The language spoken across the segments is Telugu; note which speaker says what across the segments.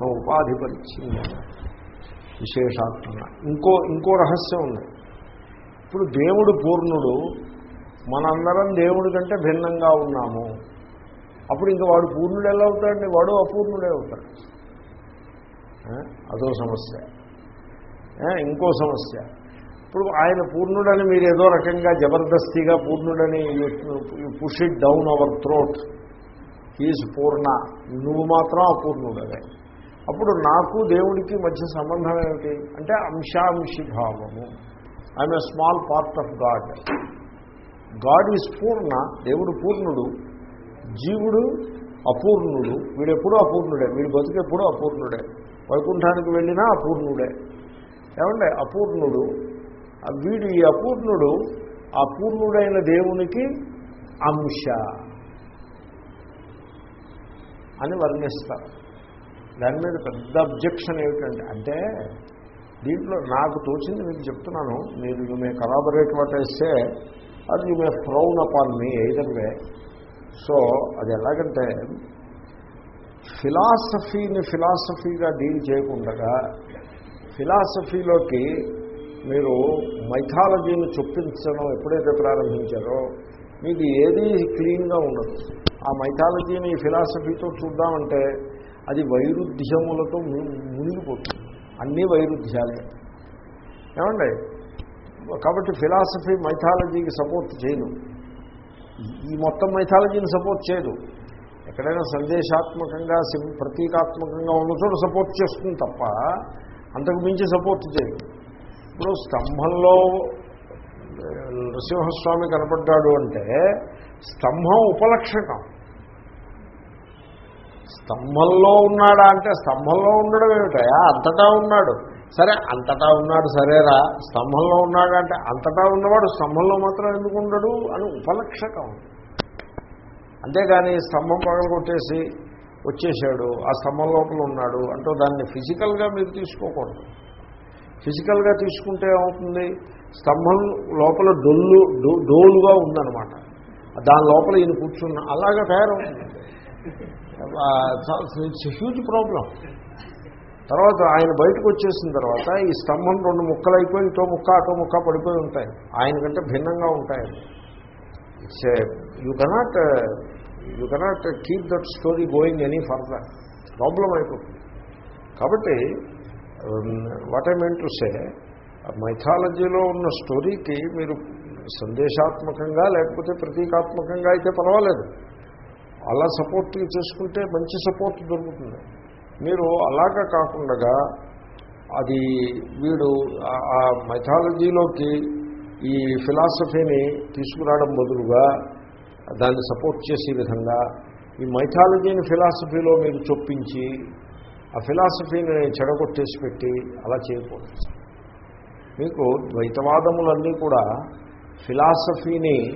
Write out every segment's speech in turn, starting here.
Speaker 1: ఉపాధి పరిచ్ఛిన్న విశేషాత్మన ఇంకో ఇంకో రహస్యం ఉంది. ఇప్పుడు దేవుడు పూర్ణుడు మనందరం దేవుడి కంటే భిన్నంగా ఉన్నాము. అప్పుడు ఇంకా వాడు పూర్ణుడు ఎలా అవుతాడండి? వాడు అపూర్ణుడే అవుతాడు. అదో సమస్య. ఇంకో సమస్య. ఇప్పుడు ఆయన పూర్ణుడని మీరు ఏదో రకంగా జబర్దస్తిగా పూర్ణుడని push it down our throat is పూర్ణ. నువ్వు మాత్రం అపూర్ణుడవే. అప్పుడు నాకు దేవుడికి మధ్య సంబంధం ఏమిటి? అంటే అంశాంశి భావము. I'm a small part of God God is పూర్ణ దేవుడు పూర్ణుడు. జీవుడు అపూర్ణుడు. వీడెప్పుడూ అపూర్ణుడే. వీడి బతుకెప్పుడూ అపూర్ణుడే. వైకుంఠానికి వెళ్ళినా అపూర్ణుడే. ఏమంటే అపూర్ణుడు వీడు ఈ అపూర్ణుడు ఆ పూర్ణుడైన దేవునికి అంశ అని వర్ణిస్తారు. దాని మీద పెద్ద అబ్జెక్షన్ ఏమిటంటే అంటే దీంట్లో నాకు తోచింది మీకు చెప్తున్నాను మీరు మేము మే కలాబరేట్ వాట్ అది you may frown upon me either way so అది ఎలాగంటే ఫిలాసఫీని ఫిలాసఫీగా డీల్ చేయకుండా ఫిలాసఫీలోకి మీరు మైథాలజీని చొప్పించడం ఎప్పుడైతే ప్రారంభించారో మీకు ఏది క్లీన్గా ఉండదు. ఆ మైథాలజీని ఫిలాసఫీతో చూద్దామంటే అది వైరుధ్యములతో మునిగిపోతుంది. అన్నీ వైరుధ్యాలే. ఏమండి? కాబట్టి ఫిలాసఫీ మైథాలజీకి సపోర్ట్ చేయదు. ఈ- మొత్తం మైథాలజీని సపోర్ట్ చేయదు. ఎక్కడైనా సందేశాత్మకంగా ప్రతీకాత్మకంగా ఉన్న చోట సపోర్ట్ చేస్తుంది తప్ప అంతకు మించి సపోర్ట్ చేయదు. ఇప్పుడు స్తంభంలో నృసింహస్వామి కనపడ్డాడు అంటే స్తంభం ఉపలక్షణం. స్తంభంలో ఉన్నాడా అంటే స్తంభంలో ఉండడం ఏమిటయా అంతటా ఉన్నాడు. సరే అంతటా ఉన్నాడు సరేరా. స్తంభంలో ఉన్నాడు అంటే అంతటా ఉన్నవాడు స్తంభంలో మాత్రం ఎందుకు ఉండడు అని ఉపలక్షకం. అంతేగాని స్తంభం పగల కొట్టేసి వచ్చేసాడు ఆ స్తంభం లోపల ఉన్నాడు అంటూ దాన్ని ఫిజికల్గా మీరు తీసుకోకూడదు. ఫిజికల్గా తీసుకుంటే ఏమవుతుంది? స్తంభం లోపల డొల్లు డో- డోలుగా ఉందనమాట దాని లోపల ఈయన కూర్చున్న అలాగా తయారవుతుంది. ఇట్స్ హ్యూజ్ ప్రాబ్లం తర్వాత ఆయన బయటకు వచ్చేసిన తర్వాత ఈ స్తంభం రెండు ముక్కలు అయిపోయి ఇటో ముక్క అటో ముక్క పడిపోయి ఉంటాయి. ఆయన కంటే భిన్నంగా ఉంటాయి. It's you cannot you cannot keep that story going any further problem అయిపోతుంది. కాబట్టి what I meant to say మైథాలజీలో ఉన్న స్టోరీకి మీరు సందేశాత్మకంగా లేకపోతే ప్రతీకాత్మకంగా అయితే పర్వాలేదు. అలా సపోర్ట్ చేసుకుంటే మంచి సపోర్ట్ దొరుకుతుంది. మీరు అలాగా కాకుండా అది వీడు ఆ- ఆ మైథాలజీలోకి ఈ ఫిలాసఫీని తీసుకురావడం బదులుగా దాన్ని సపోర్ట్ చేసే విధంగా ఈ మైథాలజీని ఫిలాసఫీలో మీరు చొప్పించి ఆ ఫిలాసఫీని చెడగొట్టేసి పెట్టి అలా చేయకూడదు. మీకు ద్వైతవాదములన్నీ కూడా ఫిలాసఫీని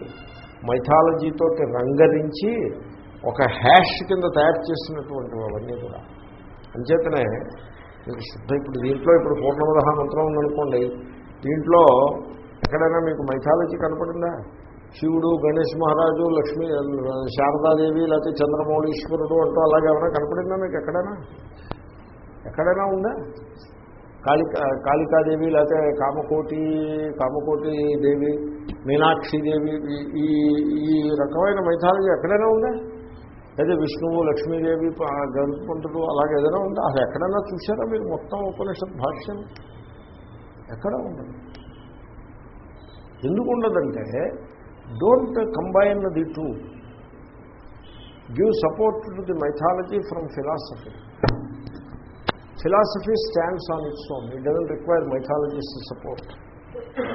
Speaker 1: మైథాలజీతో రంగరించి ఒక హ్యాష్ కింద తయారు చేసినటువంటి అవన్నీ కూడా. అంచేతనే మీకు శుద్ధ ఇప్పుడు దీంట్లో ఇప్పుడు పూర్ణమదహ మంత్రం ఉందనుకోండి దీంట్లో ఎక్కడైనా మీకు మైథాలజీ కనపడిందా? శివుడు గణేష్ మహారాజు లక్ష్మీ శారదాదేవి లేకపోతే చంద్రమౌళీశ్వరుడు అంటూ అలాగే ఏమైనా కనపడిందా మీకు ఎక్కడైనా? ఎక్కడైనా ఉందా? కాళికా కాళికాదేవి లేకపోతే కామకోటి కామకోటి దేవి మీనాక్షి దేవి ఈ- ఈ ఈ రకమైన మైథాలజీ ఎక్కడైనా ఉందా? లేదా విష్ణువు లక్ష్మీదేవి గ్రంథపంతుడు అలాగే ఏదైనా ఉందా? అసలు ఎక్కడైనా చూసారా మీరు మొత్తం ఉపనిషత్ భాష్యం? ఎక్కడ ఉండదు. ఎందుకు ఉండదంటే don't combine the two give support to the mythology from philosophy philosophy stands on its own it doesn't require mythology's support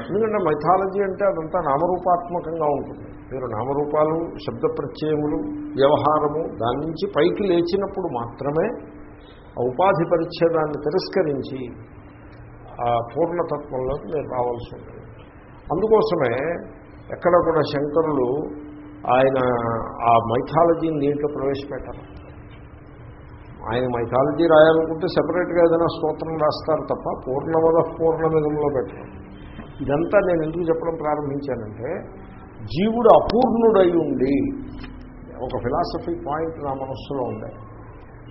Speaker 1: ఎందుకంటే మైథాలజీ అంటే అదంతా నామరూపాత్మకంగా ఉంటుంది. మీరు నామరూపాలు శబ్ద ప్రత్యయములు వ్యవహారము దాని నుంచి పైకి లేచినప్పుడు మాత్రమే ఆ ఉపాధి పరిచ్ఛేదాన్ని తిరస్కరించి ఆ పూర్ణతత్వంలోకి మీరు రావాల్సి ఉంటుంది. అందుకోసమే ఎక్కడ కూడా శంకరులు ఆయన ఆ మైథాలజీని దీంట్లో ప్రవేశపెట్టారు. ఆయన మైథాలజీ రాయాలనుకుంటే సెపరేట్గా ఏదైనా స్తోత్రం రాస్తారు తప్ప పూర్ణవద పూర్ణమిదంలో పెట్టడం ఇదంతా నేను ఎందుకు చెప్పడం ప్రారంభించానంటే జీవుడు అపూర్ణుడై ఉండి ఒక ఫిలాసఫీ పాయింట్ నా మనస్సులో ఉంది.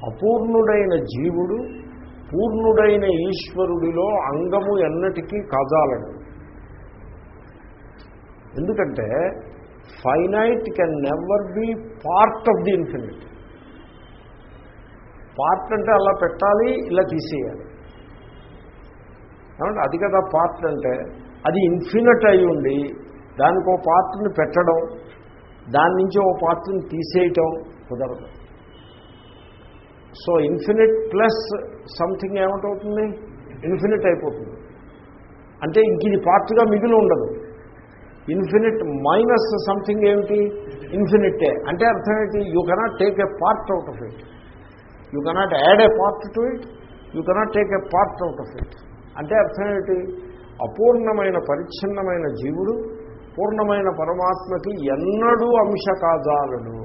Speaker 1: అపూర్ణుడైన జీవుడు పూర్ణుడైన ఈశ్వరుడిలో అంగము ఎన్నటికీ కాజాలడు ఎందుకంటే finite can never be part of the infinite part అంటే అలా పెట్టాలి ఇలా తీసేయాలి. ఏమంటే అది కదా పార్ట్ అంటే అది ఇన్ఫినిట్ అయి ఉండి దానికి ఓ పార్ట్ని పెట్టడం దాని నుంచి ఓ పార్ట్ని తీసేయటం కుదరదు. సో ఇన్ఫినిట్ ప్లస్ సంథింగ్ ఏమిటవుతుంది ఇన్ఫినిట్ అయిపోతుంది. అంటే ఇంక ఇది పార్ట్గా మిగిలి ఉండదు. ఇన్ఫినిట్ మైనస్ సంథింగ్ ఏమిటి? ఇన్ఫినిటే అంటే అర్థం ఏంటి? You cannot take a part out of it you cannot add a part to it you cannot take a part out of it అంటే అర్థం ఏంటి? అపూర్ణమైన పరిచ్ఛిన్నమైన జీవుడు పూర్ణమైన పరమాత్మకి ఎన్నడూ అంశ కాజాలడు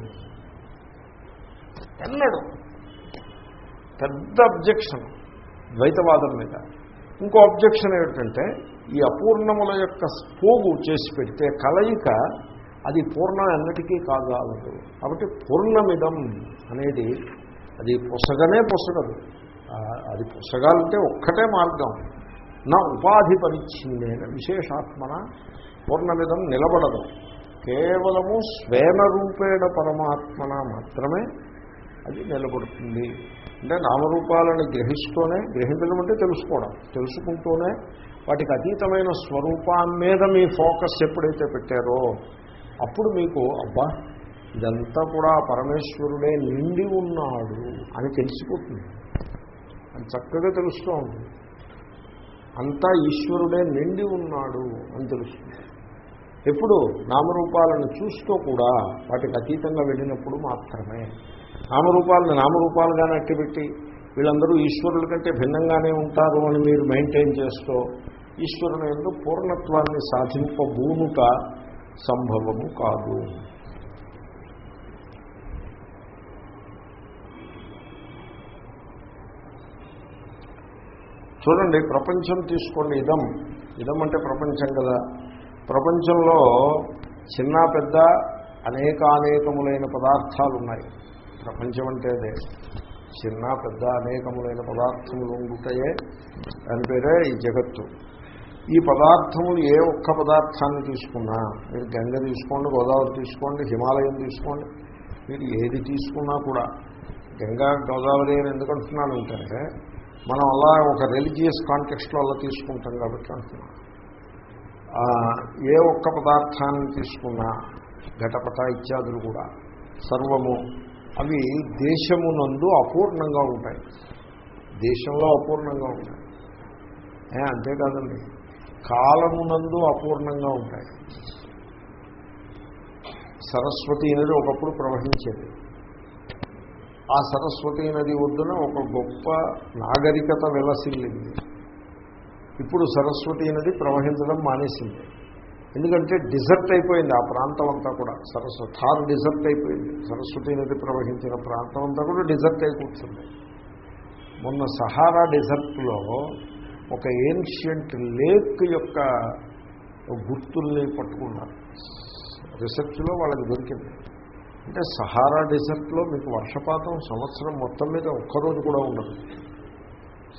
Speaker 1: ఎన్నడూ. పెద్ద అబ్జెక్షన్ ద్వైతవాదం మీద. ఇంకో అబ్జెక్షన్ ఏమిటంటే ఈ అపూర్ణముల యొక్క పోగు చేసి పెడితే కలయిక అది పూర్ణం ఎన్నటికీ కాదాలదు కాబట్టి పూర్ణమిదం అనేది అది పొసగనే పొసగదు. అది పొసగాలంటే ఒక్కటే మార్గం. నా ఉపాధి పరిచ్ఛిన్నేన విశేషాత్మన పూర్ణమిదం నిలబడదు. కేవలము స్వేన రూపేణ పరమాత్మన మాత్రమే అది నిలబడుతుంది. అంటే నామరూపాలను గ్రహిస్తూనే గ్రహించడం అంటే తెలుసుకోవడం. తెలుసుకుంటూనే వాటికి అతీతమైన స్వరూపం మీద మీ ఫోకస్ ఎప్పుడైతే పెట్టారో అప్పుడు మీకు అబ్బా ఇదంతా కూడా పరమేశ్వరుడే నిండి ఉన్నాడు అని తెలిసిపోతుంది. అని చక్కగా తెలుస్తూ ఉంటుంది. అంతా ఈశ్వరుడే నిండి ఉన్నాడు అని తెలుస్తుంది. ఎప్పుడు నామరూపాలను చూస్తూ కూడా వాటికి అతీతంగా వెళ్ళినప్పుడు మాత్రమే. నామరూపాలను నామరూపాలుగా నట్టిపెట్టి వీళ్ళందరూ ఈశ్వరుల కంటే భిన్నంగానే ఉంటారు అని మీరు మెయింటైన్ చేస్తూ ఈశ్వరుని ఎందు పూర్ణత్వాన్ని సాధింపబూనుట సంభవము కాదు. చూడండి ప్రపంచం తీసుకోండి ఇదం. ఇదం అంటే ప్రపంచం కదా. ప్రపంచంలో చిన్న పెద్ద అనేకానేకములైన పదార్థాలు ఉన్నాయి ప్రపంచం అంటే అదే. చిన్న పెద్ద అనేకములైన పదార్థములు ఉంటాయే దాని పేరే ఈ జగత్తు. ఈ పదార్థములు ఏ ఒక్క పదార్థాన్ని తీసుకున్నా మీరు గంగ తీసుకోండి గోదావరి తీసుకోండి హిమాలయం తీసుకోండి మీరు ఏది తీసుకున్నా కూడా గంగా గోదావరి అని ఎందుకు అంటున్నానంటే మనం అలా ఒక రిలీజియస్ కాంటెక్స్ట్లో అలా తీసుకుంటాం కాబట్టి అంటున్నాం ఏ ఒక్క పదార్థాన్ని తీసుకున్నా ఘటపట ఇత్యాదులు కూడా సర్వము అవి దేశమునందు అపూర్ణంగా ఉంటాయి. దేశంలో అపూర్ణంగా ఉంటాయి. అంతేకాదండి. కాలమునందు అపూర్ణంగా ఉంటాయి. సరస్వతి నది ఒకప్పుడు ప్రవహించేది. ఆ సరస్వతి నది ఒడ్డున ఒక గొప్ప నాగరికత విలసిల్లింది. ఇప్పుడు సరస్వతి నది ప్రవహించడం మానేసింది. ఎందుకంటే డిజర్ట్ అయిపోయింది ఆ ప్రాంతం అంతా కూడా. సరస్వ థార్ డిజర్ట్ అయిపోయింది. సరస్వతి నది ప్రవహించిన ప్రాంతం అంతా కూడా డిజర్ట్ అయి కూర్చుంది. మొన్న సహారా డిజర్ట్లో ఒక ఏన్షియంట్ లేక్ యొక్క గుర్తుల్ని పట్టుకున్నారు. రీసెర్చ్లో వాళ్ళకి దొరికింది. అంటే సహారా డెజర్ట్లో మీకు వర్షపాతం సంవత్సరం మొత్తం మీద ఒక్కరోజు కూడా ఉండదు.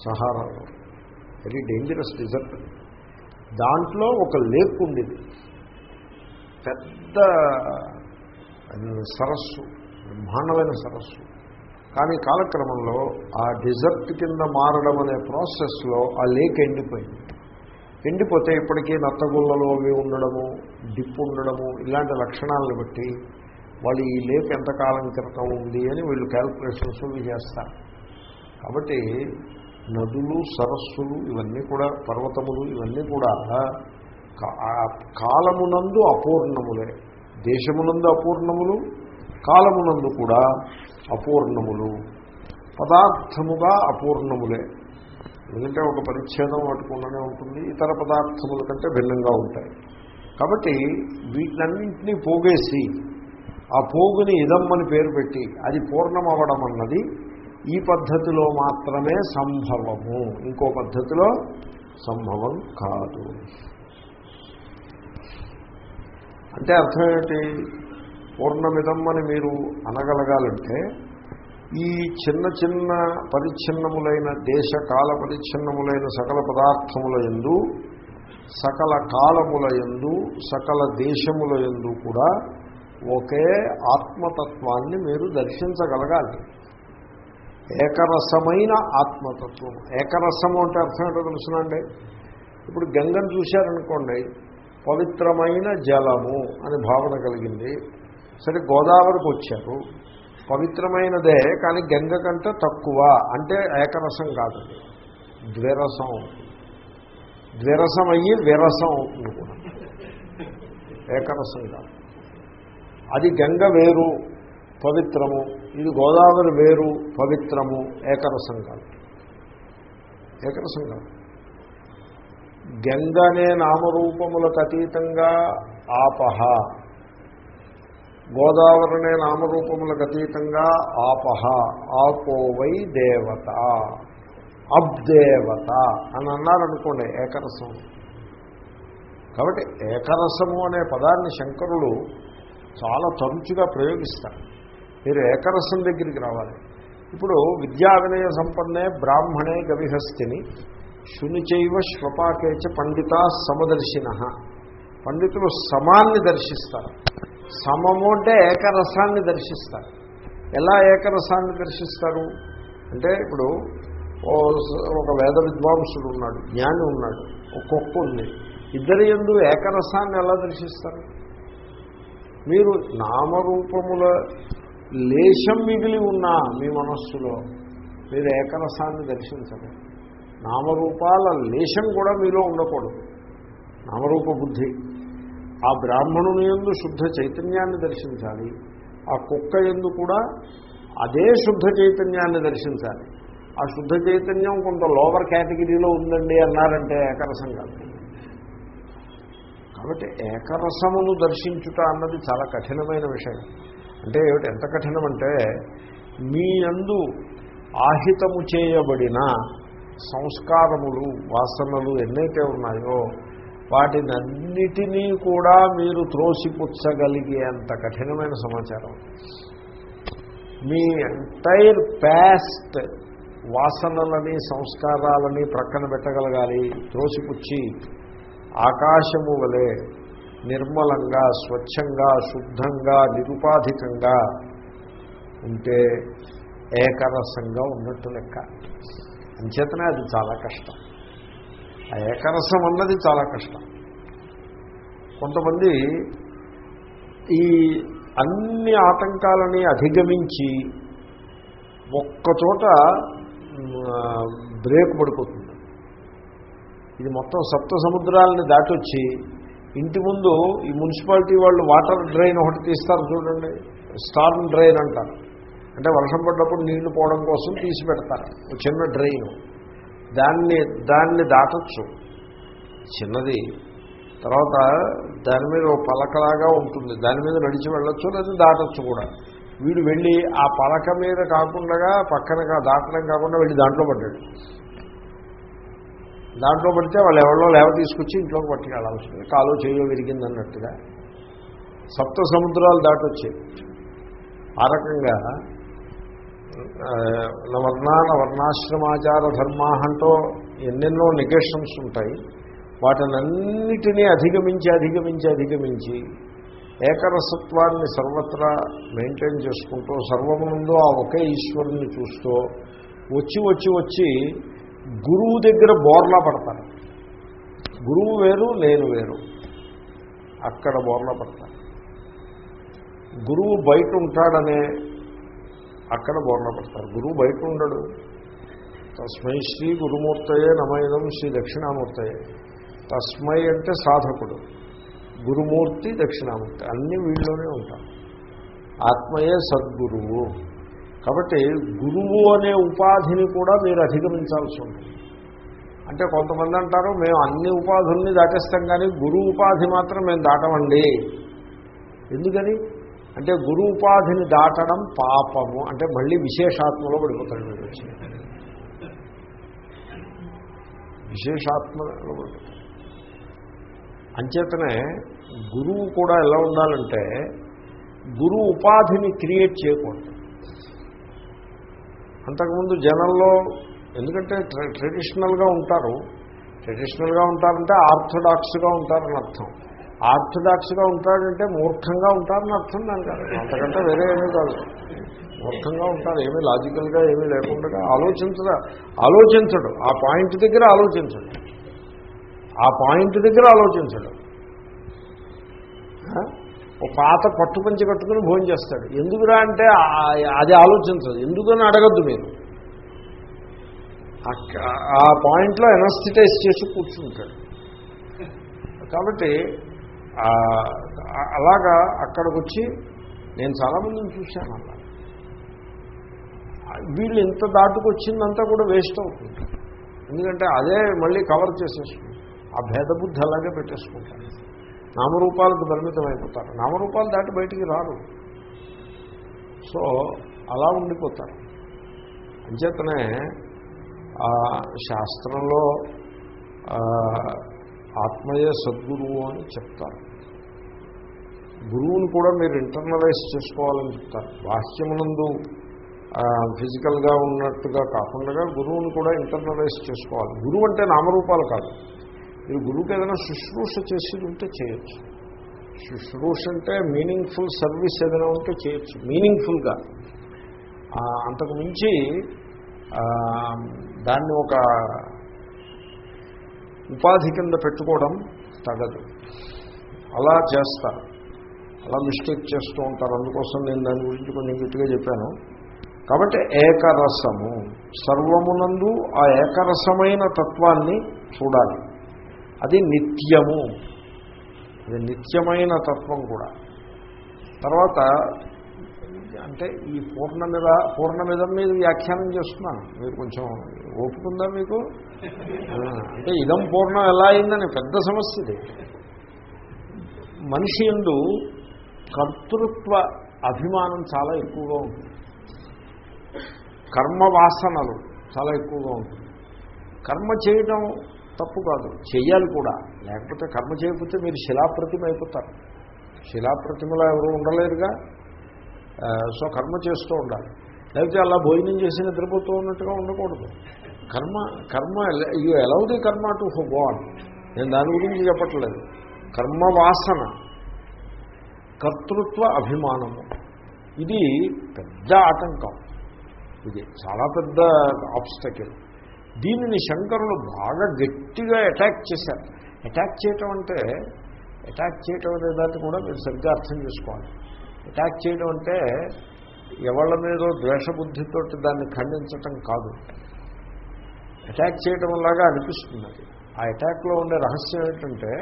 Speaker 1: సహారాలో. వెరీ డేంజరస్ డిజర్ట్ దాంట్లో ఒక లేక్ ఉండేది. పెద్ద సరస్సు బ్రహ్మాండమైన సరస్సు. కానీ కాలక్రమంలో ఆ డిజర్ట్ కింద మారడం అనే ప్రాసెస్లో ఆ లేక్ ఎండిపోయింది. ఎండిపోతే ఇప్పటికీ నత్తగుళ్ళలో అవి ఉండడము డిప్పు ఉండడము ఇలాంటి లక్షణాలను బట్టి వాళ్ళు ఈ లేక్ ఎంతకాలం క్రితం ఉంది అని వీళ్ళు క్యాల్కులేషన్స్ ఇవి చేస్తారు. కాబట్టి నదులు సరస్సులు ఇవన్నీ కూడా పర్వతములు ఇవన్నీ కూడా కాలమునందు అపూర్ణములే. దేశమునందు అపూర్ణములు కాలమునందు కూడా అపూర్ణములు. పదార్థముగా అపూర్ణములే. ఎందుకంటే ఒక పరిచ్ఛేదం పట్టుకుండానే ఉంటుంది ఇతర పదార్థముల కంటే భిన్నంగా ఉంటాయి. కాబట్టి వీటినన్నింటినీ పోగేసి ఆ పోగుని ఇదమ్మని పేరు పెట్టి అది పూర్ణమవ్వడం అన్నది ఈ పద్ధతిలో మాత్రమే సంభవము. ఇంకో పద్ధతిలో సంభవం కాదు. అంటే అర్థం ఏంటి? పూర్ణమిదం అని మీరు అనగలగాలంటే ఈ చిన్న చిన్న పరిచ్ఛిన్నములైన దేశ కాల పరిచ్ఛిన్నములైన సకల పదార్థముల ఎందు సకల కాలముల ఎందు సకల దేశముల ఎందు కూడా ఒకే ఆత్మతత్వాన్ని మీరు దర్శించగలగాలి. ఏకరసమైన ఆత్మతత్వం. ఏకరసము అంటే అర్థం ఏంటో తెలుసునండి ఇప్పుడు గంగను చూశారనుకోండి పవిత్రమైన జలము అని భావన కలిగింది. సరే గోదావరికి వచ్చారు. పవిత్రమైనదే కానీ గంగ కంటే తక్కువ. అంటే ఏకరసం కాదు. ద్విరసం. అవుతుంది ద్విరసం అయ్యి విరసం అవుతుంది కూడా ఏకరసం కాదు. అది గంగ వేరు. పవిత్రము. ఇది గోదావరి వేరు పవిత్రము ఏకరసం కాదు ఏకరసం కాదు గంగ అనే నామరూపములకు అతీతంగా ఆపహ. గోదావరి అనే నామరూపములకు అతీతంగా ఆపహ. ఆపోవై దేవత. అబ్దేవత అని అన్నారనుకోండి ఏకరసం. కాబట్టి ఏకరసము అనే పదాన్ని శంకరులు చాలా తరచుగా ప్రయోగిస్తారు. మీరు ఏకరసం దగ్గరికి రావాలి. ఇప్పుడు విద్యా వినయ సంపన్నే బ్రాహ్మణే గవిహస్తిని శునిచైవ శ్వపాకేచ పండిత సమదర్శిన. పండితులు సమాన్ని దర్శిస్తారు. సమము అంటే ఏకరసాన్ని దర్శిస్తారు. ఎలా ఏకరసాన్ని దర్శిస్తారు? అంటే ఇప్పుడు ఓ ఒక వేద విద్వాంసుడు ఉన్నాడు జ్ఞాని ఉన్నాడు ఒక కుక్క ఉంది. ఇద్దరి ఎందు ఏకరసాన్ని ఎలా దర్శిస్తారు? మీరు నామరూపముల లేశం మిగిలి ఉన్నా మీ మనస్సులో మీరు ఏకరసాన్ని దర్శించండి నామరూపాల లేశం కూడా మీలో ఉండకూడదు. నామరూప బుద్ధి. ఆ బ్రాహ్మణుని ఎందు శుద్ధ చైతన్యాన్ని దర్శించాలి. ఆ కుక్క ఎందు కూడా అదే శుద్ధ చైతన్యాన్ని దర్శించాలి. ఆ శుద్ధ చైతన్యం కొంత లోవర్ కేటగిరీలో ఉందండి అన్నారంటే ఏకరసం కాదు. కాబట్టి ఏకరసమును దర్శించుట అన్నది చాలా కఠినమైన విషయం. అంటే ఏమిటి? ఎంత కఠినమంటే మీ అందు ఆహితము చేయబడిన సంస్కారములు వాసనలు ఎన్నైతే ఉన్నాయో వాటినన్నిటినీ కూడా మీరు త్రోసిపుచ్చగలిగేంత కఠినమైన సమాచారం. మీ ఎంటైర్ ప్యాస్ట్ వాసనలని సంస్కారాలని ప్రక్కన పెట్టగలగాలి. త్రోసిపుచ్చి ఆకాశము వలె నిర్మలంగా స్వచ్ఛంగా శుద్ధంగా నిరుపాధికంగా ఉంటే ఏకరసంగా ఉన్నట్టు లెక్క. అంచేతనే అది చాలా కష్టం. ఆ ఏకరసం అన్నది చాలా కష్టం. కొంతమంది ఈ అన్ని ఆటంకాలని అధిగమించి ఒక్కచోట బ్రేక్ పడిపోతుంది. ఇది మొత్తం సప్త సముద్రాలని దాటొచ్చి ఇంటి ముందు ఈ మున్సిపాలిటీ వాళ్ళు వాటర్ డ్రైన్ ఒకటి తీస్తారు చూడండి. స్టార్మ్ డ్రైన్ అంటారు. అంటే వర్షం పడ్డప్పుడు నీళ్ళు పోవడం కోసం తీసి పెడతారు ఒక చిన్న డ్రైన్. దాన్ని దాన్ని దాటచ్చు. చిన్నది. తర్వాత దాని మీద ఒక పలకలాగా ఉంటుంది. దాని మీద నడిచి వెళ్ళొచ్చు లేదా దాటచ్చు కూడా. వీడు వెళ్ళి ఆ పలక మీద కాకుండా పక్కన దాటడం కాకుండా వెళ్ళి దాంట్లో పడ్డాడు. దాంట్లో పడితే వాళ్ళు ఎవరో లేవ తీసుకొచ్చి ఇంట్లోకి పట్టుకెళ్ళాల్సి ఉంది కాలో విరిగింది విరిగిందన్నట్టుగా. సప్త సముద్రాలు దాటొచ్చాయి. ఆ రకంగా వర్ణాన వర్ణాశ్రమాచార ధర్మా అంటూ ఎన్నెన్నో నిగేషన్స్ ఉంటాయి. వాటినన్నిటినీ అధిగమించి అధిగమించి అధిగమించి ఏకరసత్వాన్ని సర్వత్రా మెయింటైన్ చేసుకుంటూ సర్వమునందు ఆ ఒకే ఈశ్వరుణ్ణి చూస్తూ వచ్చి వచ్చి వచ్చి గురువు దగ్గర బోర్లా పడతారు. గురువు వేరు నేను వేరు. అక్కడ బోర్లా పడతారు. గురువు బయట ఉంటాడనే అక్కడ బోర్లా పడతారు. గురువు బయట ఉండడు. తస్మై శ్రీ గురుమూర్తయే నమయదం శ్రీ దక్షిణామూర్తయే. తస్మై అంటే సాధకుడు. గురుమూర్తి దక్షిణామూర్తి. అన్నీ వీళ్ళలోనే ఉంటారు. ఆత్మయే సద్గురువు. కాబట్టి గురువు అనే ఉపాధిని కూడా మీరు అధిగమించాల్సి ఉంటుంది. అంటే కొంతమంది అంటారు మేము అన్ని ఉపాధుల్ని దాటేస్తాం కానీ గురు ఉపాధి మాత్రం మేము దాటమండి. ఎందుకని? అంటే గురు ఉపాధిని దాటడం పాపము. అంటే మళ్ళీ విశేషాత్మలో పడిపోతాడు మీరు వచ్చి. విశేషాత్మలో పడిపోతాడు అంచేతనే గురువు కూడా ఎలా ఉండాలంటే గురు ఉపాధిని క్రియేట్ చేయకూడదు. అంతకుముందు జనంలో ఎందుకంటే ట్రె ట్రెడిషనల్గా ఉంటారు. ట్రెడిషనల్గా ఉంటారంటే ఆర్థడాక్స్గా ఉంటారని అర్థం. ఆర్థడాక్స్గా ఉంటాడంటే మూర్ఖంగా ఉంటారని అర్థం దానికి అంతకంటే వేరే ఏమీ కాదు. మూర్ఖంగా ఉంటారు. ఏమీ లాజికల్గా ఏమీ లేకుండా ఆలోచించడా ఆలోచించడు. ఆ పాయింట్ దగ్గర ఆలోచించడు. ఆ పాయింట్ దగ్గర ఆలోచించడు. ఒక పాత పట్టు పంచి కట్టుకుని భోజనం చేస్తాడు. ఎందుకురా అంటే అది ఆలోచించదు. ఎందుకని అడగద్దు మీరు. ఆ పాయింట్లో ఎనస్థిటైజ్ చేసి కూర్చుంటాడు. కాబట్టి అలాగా అక్కడికి వచ్చి నేను చాలామందిని చూశాను అలా. వీళ్ళు ఇంత దాటుకొచ్చిందంతా కూడా వేస్ట్ అవుతుంది. ఎందుకంటే అదే మళ్ళీ కవర్ చేసేస్తుంది ఆ భేదబుద్ధి అలాగే పెట్టేసుకుంటాను నామరూపాలకు పరిమితం నామరూపాలు దాటి బయటికి రారు. సో అలా ఉండిపోతారు. అంచేతనే ఆ శాస్త్రంలో ఆత్మయే సద్గురువు అని చెప్తారు. గురువుని కూడా మీరు ఇంటర్నలైజ్ చేసుకోవాలని చెప్తారు. బాహ్యమునందు ఫిజికల్గా ఉన్నట్టుగా కాకుండా గురువుని కూడా ఇంటర్నలైజ్ చేసుకోవాలి. గురువు అంటే నామరూపాలు కాదు. మీరు గురువుకి ఏదైనా శుశ్రూష చేసేది ఉంటే చేయొచ్చు. శుశ్రూష అంటే మీనింగ్ఫుల్ సర్వీస్ ఏదైనా ఉంటే చేయొచ్చు. మీనింగ్ఫుల్గా అంతకు మించి దాన్ని ఒక ఉపాధి కింద పెట్టుకోవడం తగదు. అలా చేస్తారు అలా మిస్టేక్ చేస్తూ ఉంటారు. అందుకోసం నేను దాని గురించి కొంచెం గట్టిగా చెప్పాను. కాబట్టి ఏకరసము. సర్వమునందు ఆ ఏకరసమైన తత్వాన్ని చూడాలి. అది నిత్యము. అది నిత్యమైన తత్వం కూడా. తర్వాత అంటే ఈ పూర్ణమిద పూర్ణమిదం మీద వ్యాఖ్యానం చేస్తున్నాను. మీరు కొంచెం ఓపుకుందా మీకు? అంటే ఇదం పూర్ణం ఎలా అయిందని పెద్ద సమస్య ఇది. మనిషి ఎందు కర్తృత్వ అభిమానం చాలా ఎక్కువగా ఉంటుంది. కర్మ వాసనలు చాలా ఎక్కువగా ఉంటుంది. కర్మ చేయడం తప్పు కాదు. చేయాలి కూడా. లేకపోతే కర్మ చేయకపోతే మీరు శిలాప్రతిమ అయిపోతారు. శిలాప్రతిమలో ఎవరు ఉండలేరుగా? సో కర్మ చేస్తూ ఉండాలి. లేకపోతే అలా భోజనం చేసి నిద్రపోతూ ఉన్నట్టుగా ఉండకూడదు. కర్మ కర్మ you allow the karma to God. నేను దాని గురించి చెప్పట్లేదు. కర్మ వాసన కర్తృత్వ అభిమానము. ఇది పెద్ద ఆటంకం. ఇది చాలా పెద్ద ఆబ్స్టకిల్ దీనిని శంకరులు బాగా గట్టిగా అటాక్ చేశారు. అటాక్ చేయటం అంటే అటాక్ చేయటం అనే దాన్ని కూడా మీరు సరిగ్గా అర్థం చేసుకోవాలి. అటాక్ చేయడం అంటే ఎవళ్ళ మీదో ద్వేషబుద్ధితో దాన్ని ఖండించటం కాదు. అటాక్ చేయటం లాగా అనిపిస్తుంది అది. ఆ అటాక్లో ఉండే రహస్యం ఏంటంటే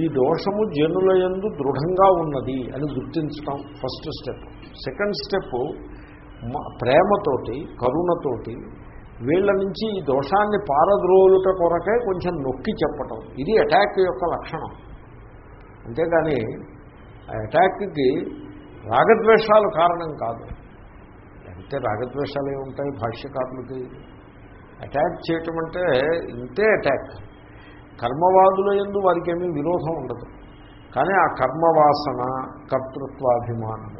Speaker 1: ఈ దోషము జనుల యందు దృఢంగా ఉన్నది అని గుర్తించడం ఫస్ట్ స్టెప్ సెకండ్ స్టెప్ ప్రేమతోటి కరుణతోటి వీళ్ళ నుంచి ఈ దోషాన్ని పారద్రోలుట కొరకే కొంచెం నొక్కి చెప్పటం. ఇది అటాక్ యొక్క లక్షణం. అంతేగాని ఆ అటాక్కి రాగద్వేషాలు కారణం కాదు. అంటే రాగద్వేషాలు ఏముంటాయి? భాష్యకారులకి అటాక్ చేయటం అంటే ఇంతే అటాక్ కర్మవాదుల ఎందు వారికి ఏమీ విరోధం ఉండదు. కానీ ఆ కర్మవాసన కర్తృత్వాభిమానం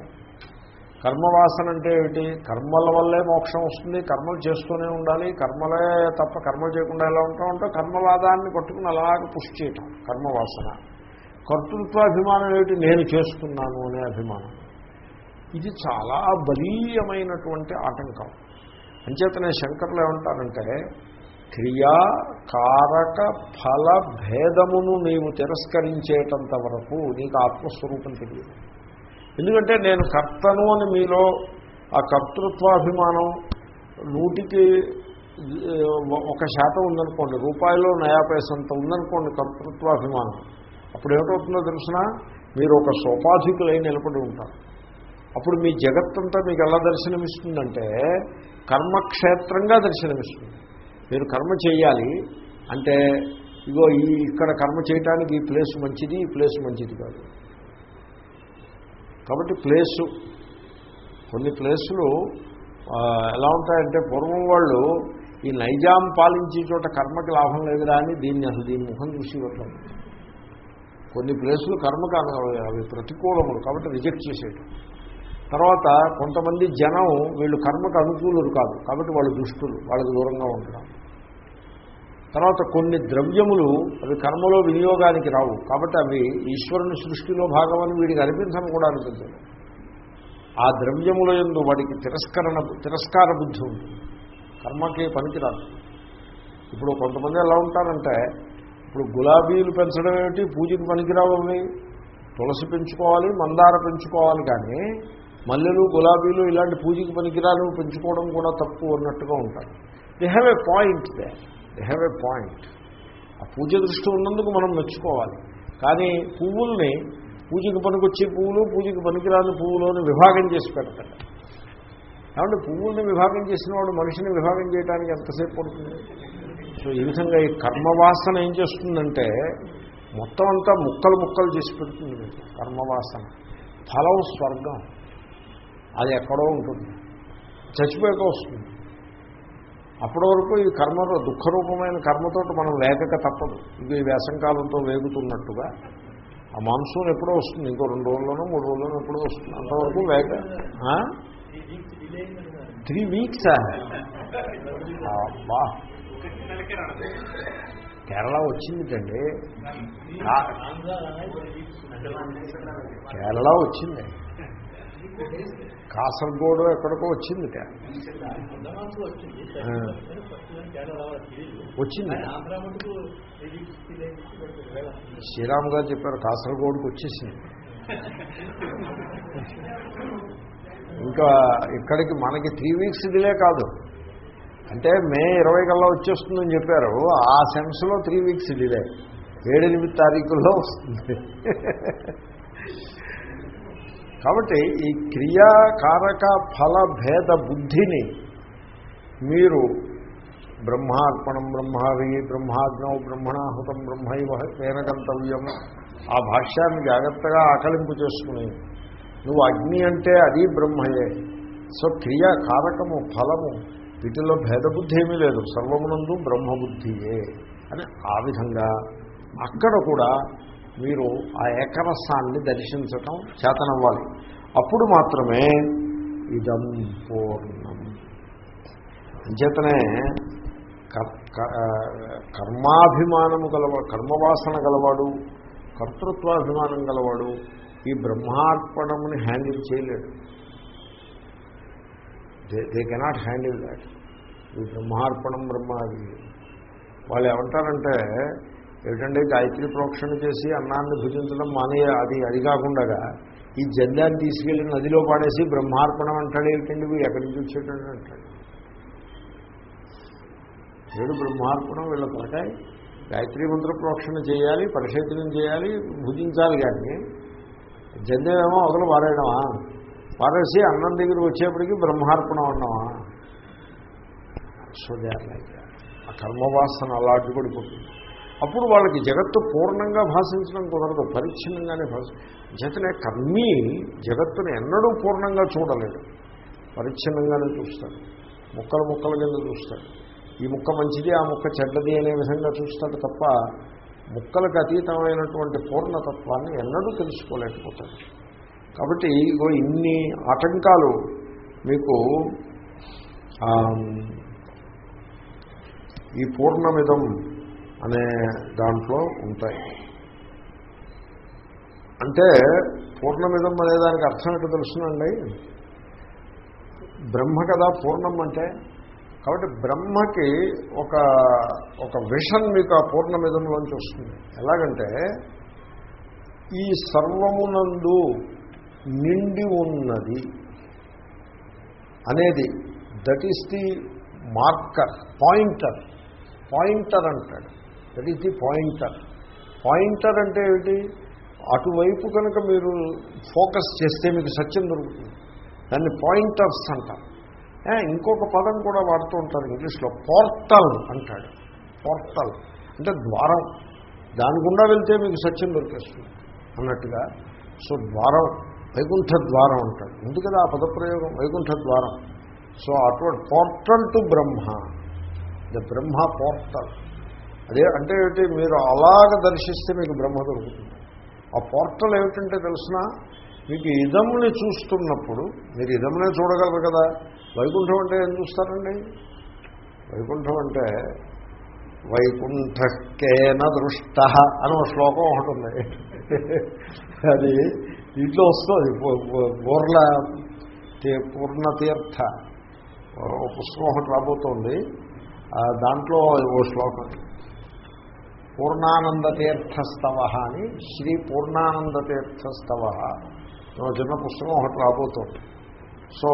Speaker 1: కర్మవాసన అంటే ఏమిటి? కర్మల వల్లే మోక్షం వస్తుంది కర్మలు చేస్తూనే ఉండాలి కర్మలే తప్ప కర్మలు చేయకుండా ఎలా ఉంటాం అంటే కర్మవాదాన్ని పట్టుకుని అలాగ పుష్టి చేయటం కర్మవాసన. కర్తృత్వాభిమానం ఏమిటి? నేను చేస్తున్నాను అనే అభిమానం. ఇది చాలా బలీయమైనటువంటి ఆటంకం. అంచేతనే శంకర్లు ఏమంటారంటే క్రియా కారక ఫల భేదమును నీవు తిరస్కరించేటంత వరకు నీకు ఆత్మస్వరూపం తెలియదు. ఎందుకంటే నేను కర్తను అని మీలో ఆ కర్తృత్వాభిమానం నూటికి ఒక శాతం ఉందనుకోండి రూపాయలు నయాపేసంత ఉందనుకోండి కర్తృత్వాభిమానం. అప్పుడు ఏమిటవుతుందో తెలిసిన? మీరు ఒక సోపాధికులై నిలబడి ఉంటారు. అప్పుడు మీ జగత్తంతా మీకు ఎలా దర్శనమిస్తుందంటే కర్మక్షేత్రంగా దర్శనమిస్తుంది. మీరు కర్మ చేయాలి అంటే ఇగో ఈ ఇక్కడ కర్మ చేయడానికి ఈ ప్లేస్ మంచిది ఈ ప్లేస్ మంచిది కాదు. కాబట్టి ప్లేసు. కొన్ని ప్లేసులు ఎలా ఉంటాయంటే పూర్వం వాళ్ళు ఈ నైజాం పాలించే చోట కర్మకి లాభం లేదురా అని దీన్ని అసలు దీని ముఖం చూసి ఇవ్వట్లేదు. కొన్ని ప్లేసులు కర్మకు అవి ప్రతికూలములు కాబట్టి రిజెక్ట్ చేసేయటం. తర్వాత కొంతమంది జనం వీళ్ళు కర్మకు అనుకూలు కాదు కాబట్టి వాళ్ళు దుష్టులు వాళ్ళకి దూరంగా ఉండడం. తర్వాత కొన్ని ద్రవ్యములు అవి కర్మలో వినియోగానికి రావు. కాబట్టి అవి ఈశ్వరుని సృష్టిలో భాగమని వీడికి అనిపించను కూడా అనిపించదు. ఆ ద్రవ్యముల ఎందు వాడికి తిరస్కరణ తిరస్కార బుద్ధి ఉంటుంది. కర్మకి పనికిరాదు. ఇప్పుడు కొంతమంది ఎలా ఉంటారంటే ఇప్పుడు గులాబీలు పెంచడం ఏమిటి? పూజకి పనికిరావు అవి తులసి పెంచుకోవాలి మందార పెంచుకోవాలి కానీ మల్లెలు గులాబీలు ఇలాంటి పూజకి పనికిరాలు పెంచుకోవడం కూడా తప్పు అన్నట్టుగా ఉంటారు. They have a point they they have a point ఆ పూజ దృష్టి ఉన్నందుకు మనం మెచ్చుకోవాలి కానీ పువ్వుల్ని పూజకి పనికొచ్చే పువ్వులు పూజకి పనికిరాని పువ్వులను విభాగం చేసి పెడతాడు కాబట్టి పువ్వుల్ని విభాగం చేసిన వాడు మనిషిని విభాగం చేయడానికి ఎంతసేపు పడుతుంది? సో ఈ విధంగా ఈ కర్మవాసన ఏం చేస్తుందంటే మొత్తం అంతా ముక్కలు ముక్కలు చేసి పెడుతుంది కర్మవాసన. ఫలం స్వర్గం. అది ఎక్కడో ఉంటుంది. చచ్చిపోయాక వస్తుంది. అప్పటి వరకు ఈ కర్మ దుఃఖరూపమైన కర్మతోటి మనం లేకక తప్పదు. ఇది వేసంకాలంతో వేగుతున్నట్టుగా ఆ మాన్సూన్ ఎప్పుడో వస్తుంది. ఇంకో రెండు రోజుల్లోనో మూడు రోజుల్లోనో ఎప్పుడో వస్తుంది. అంతవరకు వేగ త్రీ వీక్సా బా కేరళ వచ్చిందిటండి. కేరళ వచ్చింది. కాసర్గోడు ఎక్కడికో వచ్చిందిట. ఆ, వచ్చింది. శ్రీరామ్ గారు చెప్పారు కాసర్గోడుకు వచ్చేసింది. ఇంకా ఇక్కడికి మనకి త్రీ వీక్స్ డిలే కాదు. అంటే మే ఇరవై కల్లా వచ్చేస్తుందని చెప్పారు. ఆ సెన్స్లో త్రీ వీక్స్ డిలే ఏడెనిమిది తారీఖుల్లో వస్తుంది. కాబట్టి ఈ క్రియాకారక ఫల భేద బుద్ధిని మీరు బ్రహ్మార్పణం బ్రహ్మావి బ్రహ్మాగ్నౌ బ్రహ్మణాహుతం బ్రహ్మైవ వేనగంతవ్యం ఆ భాష్యాన్ని జాగ్రత్తగా ఆకలింపు చేసుకుని నువ్వు అగ్ని అంటే అది బ్రహ్మయే. సో క్రియ కారకము ఫలము వీటిలో భేదబుద్ధి ఏమీ లేదు. సర్వమునందు బ్రహ్మబుద్ధియే అని ఆ విధంగా అక్కడ కూడా మీరు ఆ ఏకరసాన్ని దర్శించటం చేతనవ్వాలి. అప్పుడు మాత్రమే ఇదం పూర్ణం. అంచేతనే క- కర్మాభిమానము గలవాడు కర్మవాసన గలవాడు కర్తృత్వాభిమానం గలవాడు ఈ బ్రహ్మార్పణముని హ్యాండిల్ చేయలేడు. They they cannot handle that. ఈ బ్రహ్మార్పణం బ్రహ్మాది. వాళ్ళు ఏమంటారంటే ఏమిటంటే గాయత్రి ప్రోక్షణ చేసి అన్నాన్ని భుజించడం మానే అది అది కాకుండా ఈ జందాన్ని తీసుకెళ్ళి నదిలో పాడేసి బ్రహ్మార్పణం అంటాడు ఏమిటండి వీడు? ఎక్కడి నుంచి వచ్చేటండి అంటాడు. ఏడు బ్రహ్మార్పణం వీళ్ళ తలకాయ గాయత్రి మంత్ర ప్రోక్షణ చేయాలి పరిశోధనం చేయాలి భుజించాలి కానీ జందేమో అవతల పారేయడమా పారేసి అన్నం దగ్గర వచ్చేప్పటికి బ్రహ్మార్పణం అన్నామా సో దే లైక్ ఆ కర్మవాసన అలా అడ్డుపడిపోతుంది. అప్పుడు వాళ్ళకి జగత్తు పూర్ణంగా భాషించడం కుదరదు పరిచ్ఛిన్నంగానే భాష జతనే కర్మీ జగత్తును ఎన్నడూ పూర్ణంగా చూడలేడు పరిచ్ఛిన్నంగానే చూస్తాడు. ముక్కలు ముక్కల కింద చూస్తాడు. ఈ ముక్క మంచిది ఆ ముక్క చెడ్డది అనే విధంగా చూస్తాడు తప్ప ముక్కలకు అతీతమైనటువంటి పూర్ణతత్వాన్ని ఎన్నడూ తెలుసుకోలేకపోతాడు. కాబట్టి ఇగో ఇన్ని ఆటంకాలు మీకు ఈ పూర్ణమిదం అనే దాంట్లో ఉంటాయి. అంటే పూర్ణమిదం అనే దానికి అర్థం ఏంటో తెలుసునండి. బ్రహ్మ కదా పూర్ణం అంటే. కాబట్టి బ్రహ్మకి ఒక ఒక విషన్ మీకు ఆ పూర్ణమిదంలోంచి వస్తుంది. ఎలాగంటే ఈ సర్వమునందు నిండి ఉన్నది అనేది that is the marker pointer pointer అంటాడు. That is the pointer pointer అంటే ఏమిటి అటువైపు కనుక మీరు ఫోకస్ చేస్తే మీకు సత్యం దొరుకుతుంది. దాన్ని పాయింటర్స్ అంటారు. ఇంకొక పదం కూడా వాడుతూ ఉంటారు ఇంగ్లీష్లో. పోర్టల్ అంటాడు. పోర్టల్ అంటే ద్వారం. దాని గుండా వెళ్తే మీకు సత్యం దొరికేస్తుంది అన్నట్టుగా. సో ద్వారం వైకుంఠ ద్వారం అంటాడు. ఎందుకంటే ఆ పదప్రయోగం? వైకుంఠ ద్వారం. సో అటువంటి portal to Brahma the Brahma portal అదే అంటే ఏమిటి? మీరు అలాగ దర్శిస్తే మీకు బ్రహ్మ దొరుకుతుంది. ఆ పోర్టల్ ఏమిటంటే తెలిసిన? మీకు ఇదముని చూస్తున్నప్పుడు మీరు ఇదమునే చూడగలరు కదా? వైకుంఠం అంటే ఏం చూస్తారండి? వైకుంఠం అంటే వైకుంఠకేన దృష్ట అని ఒక శ్లోకం ఒకటి ఉంది. అది ఇంట్లో వస్తుంది. బోర్ల పూర్ణతీర్థ పూర్ణ తీర్థ పుస్తకం ఒకటి రాబోతోంది. దాంట్లో ఓ శ్లోకం. పూర్ణానంద తీర్థస్తవ అని శ్రీ పూర్ణానంద తీర్థస్తవ ఓ చిన్న పుస్తకం ఒకటి రాబోతుంది. సో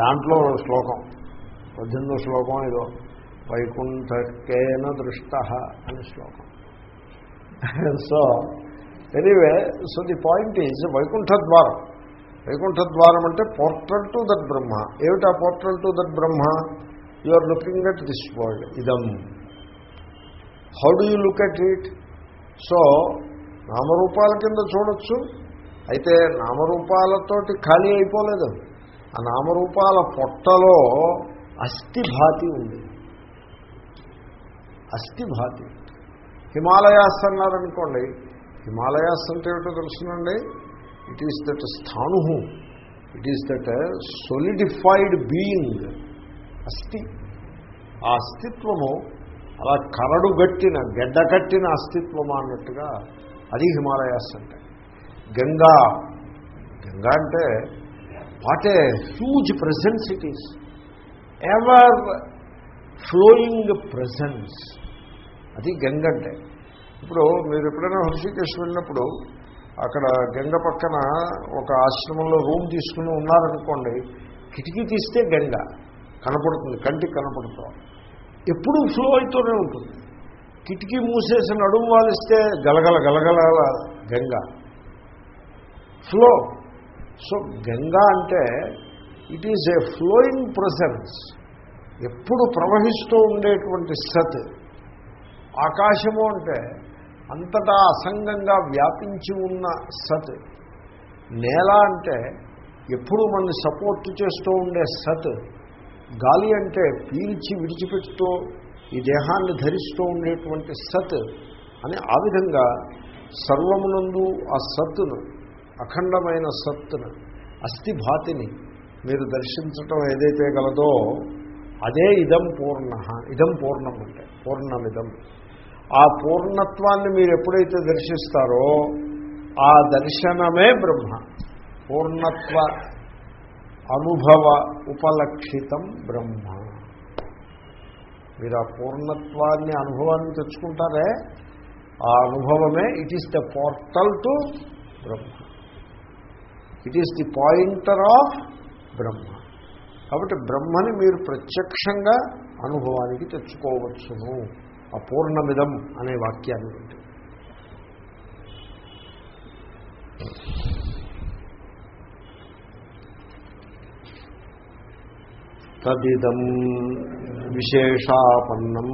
Speaker 1: దాంట్లో శ్లోకం పద్దెనిమిదో శ్లోకం ఏదో వైకుంఠకేన దృష్ట అని శ్లోకం. So anyway so the point is Vaikuntha ద్వారం వైకుంఠ ద్వారం అంటే పోర్టల్ టు దట్ బ్రహ్మ. ఏమిటా portal to that Brahma? You are looking at this world. ఇదం. How do you look at it so నామరూపాల కింద చూడొచ్చు. అయితే నామరూపాలతోటి ఖాళీ అయిపోలేదు. ఆ నామరూపాల పొట్టలో అస్థిభాతి ఉంది. అస్థిభాతి. హిమాలయాస్ అన్నారనుకోండి. హిమాలయాస్ అంటే ఏమిటో తెలుసునండి? It is that స్థాను it is that solidified being అస్థి. ఆ అస్తిత్వము అలా కరడు గట్టిన గడ్డ కట్టిన అస్తిత్వమా అన్నట్టుగా అది హిమాలయాస్ అంటే. గంగా గంగా అంటే what a huge presence it is ever flowing presence అది గంగ అంటే. ఇప్పుడు మీరు ఎప్పుడైనా హృషికేశ్ వెళ్ళినప్పుడు అక్కడ గంగ పక్కన ఒక ఆశ్రమంలో రూమ్ తీసుకుని ఉన్నారనుకోండి కిటికీ తీస్తే గంగ. కనపడుతుంది కంటికి కనపడుతుంది. ఎప్పుడూ ఫ్లో అవుతూనే ఉంటుంది. కిటికీ మూసేసి నడుము వాలిస్తే గలగల గలగల గంగ. ఫ్లో సో గంగ అంటే it is a flowing presence ఎప్పుడు ప్రవహిస్తూ ఉండేటువంటి సత్. ఆకాశము అంటే అంతటా అసంగంగా వ్యాపించి ఉన్న సత్. నేల అంటే ఎప్పుడు మనల్ని సపోర్ట్ చేస్తూ ఉండే సత్. గాలి అంటే పీల్చి విడిచిపెడుతూ ఈ దేహాన్ని ధరిస్తూ ఉండేటువంటి సత్ అని ఆ విధంగా సర్వమునందు ఆ సత్తును అఖండమైన సత్తును అస్థిభాతిని మీరు దర్శించటం ఏదైతే గలదో అదే ఇదం పూర్ణ ఇదం పూర్ణం అంటే పూర్ణమిదం. ఆ పూర్ణత్వాన్ని మీరు ఎప్పుడైతే దర్శిస్తారో ఆ దర్శనమే బ్రహ్మ. పూర్ణత్వ అనుభవ ఉపలక్షితం బ్రహ్మ. మీరు ఆ పూర్ణత్వాన్ని అనుభవాన్ని తెచ్చుకుంటారే ఆ అనుభవమే it is the portal to Brahma. It is the pointer of Brahma. కాబట్టి బ్రహ్మని మీరు ప్రత్యక్షంగా అనుభవానికి తెచ్చుకోవచ్చును. అపూర్ణమిదం అనే వాక్యాన్ని ఉంటుంది తదిదం విశేషాపన్నం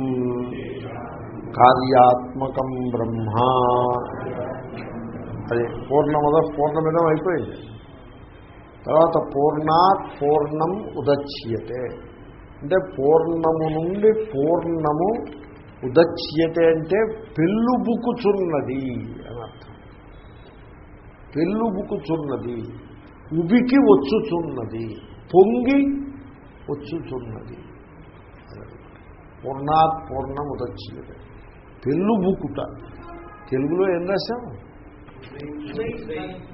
Speaker 1: కార్యాత్మకం బ్రహ్మ. అది పూర్ణమద పూర్ణమిదం అయిపోయింది. తర్వాత పూర్ణాత్ పూర్ణం ఉదచ్యతే. అంటే పూర్ణము నుండి పూర్ణము ఉదచ్యతే అంటే పెళ్ళుబుకుచున్నది అని అర్థం. పెళ్ళుబుకుచున్నది ఉబికి వచ్చుచున్నది పొంగి వచ్చుచున్నది. పూర్ణాత్ పూర్ణం ఉదచ్యతే పెళ్ళుబుకుట తెలుగులో ఏం రాశాం